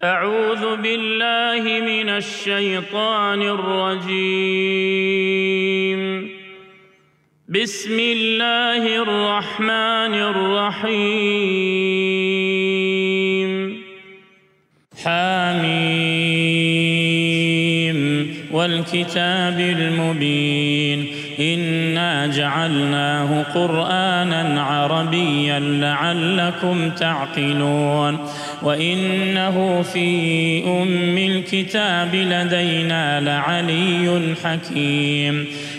أعوذ باللہ من الشیطان الرجیم بسم اللہ الرحمن الرحیم حامیم والکتاب المبین إن جعلناه قرآنا عربيا لعلكم تعقلون. وإنه في أم الكتاب لدينا لعلي حكيم.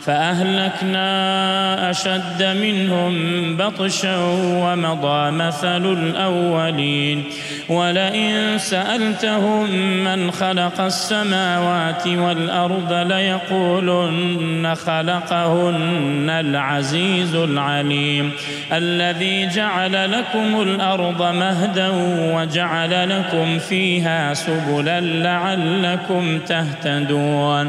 فأهلكنا أشد منهم بطشا ومضى مثل الأولين. ولئن سألتهم من خلق السماوات والأرض ليقولن خلقهن العزيز العليم. الذي جعل لكم الأرض مهدا وجعل لكم فيها سبلا لعلكم تهتدون.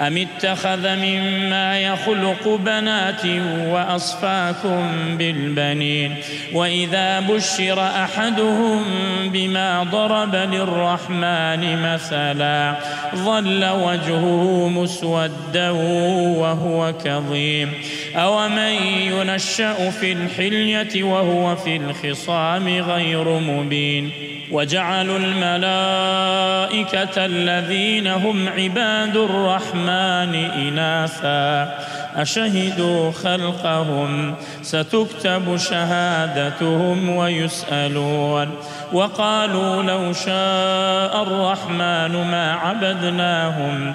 ام اتخذ مما يخلق بنات واصفاكم بالبنين واذا بشر احدهم بما ضرب للرحمن مثلا ظل وجهه مسودا وهو كظيم اومن ينشأ في الحلية وهو في الخصام غير مبين وجعلوا الملائكة الذين هم عباد الرحمن الرحمن إناثا أشهدوا خلقهم ستكتب شهادتهم ويسألون وقالوا لو شاء الرحمن ما عبدناهم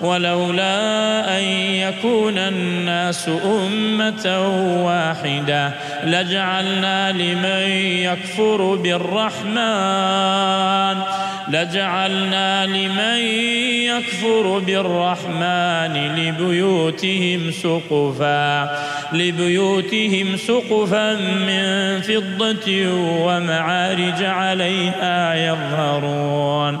ولولا أن يكون الناس أمة واحدة لجعلنا لمن يكفر بالرحمن لجعلنا لمن يكفر بالرحمن لبيوتهم سقفا لبيوتهم سقفا من فضة ومعارج عليها يظهرون.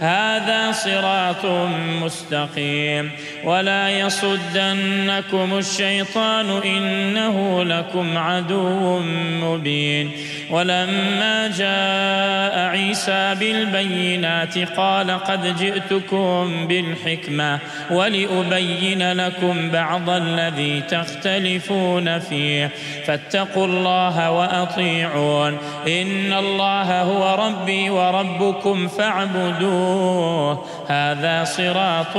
هذا صراط مستقيم ولا يصدنكم الشيطان إنه لكم عدو مبين ولما جاء عيسى بالبينات قال قد جئتكم بالحكمة ولأبين لكم بعض الذي تختلفون فيه فاتقوا الله وأطيعون إن الله هو ربي وربكم فاعبدون فاتبعوه هذا صراط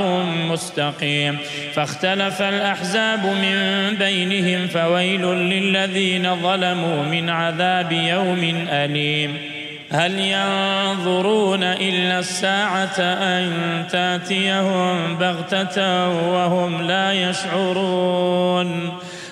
مستقيم. فاختلف الأحزاب من بينهم فويل للذين ظلموا من عذاب يوم أليم. هل ينظرون إلا الساعة أن تأتيهم بغتة وهم لا يشعرون؟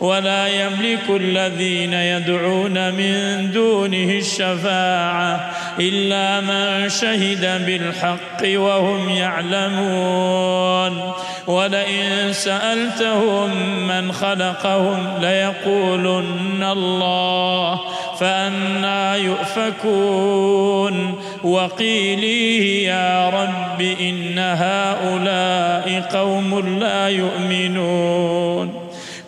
ولا يملك الذين يدعون من دونه الشفاعة إلا من شهد بالحق وهم يعلمون. ولئن سألتهم من خلقهم ليقولن الله فأنا يؤفكون. وقيليه يا رب إن هؤلاء قوم لا يؤمنون.